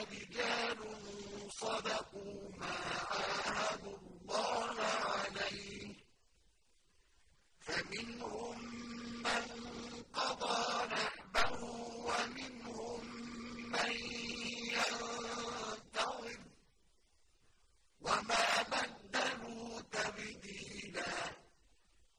رجال صدقوا ما عاهدوا الله عليه. فمنهم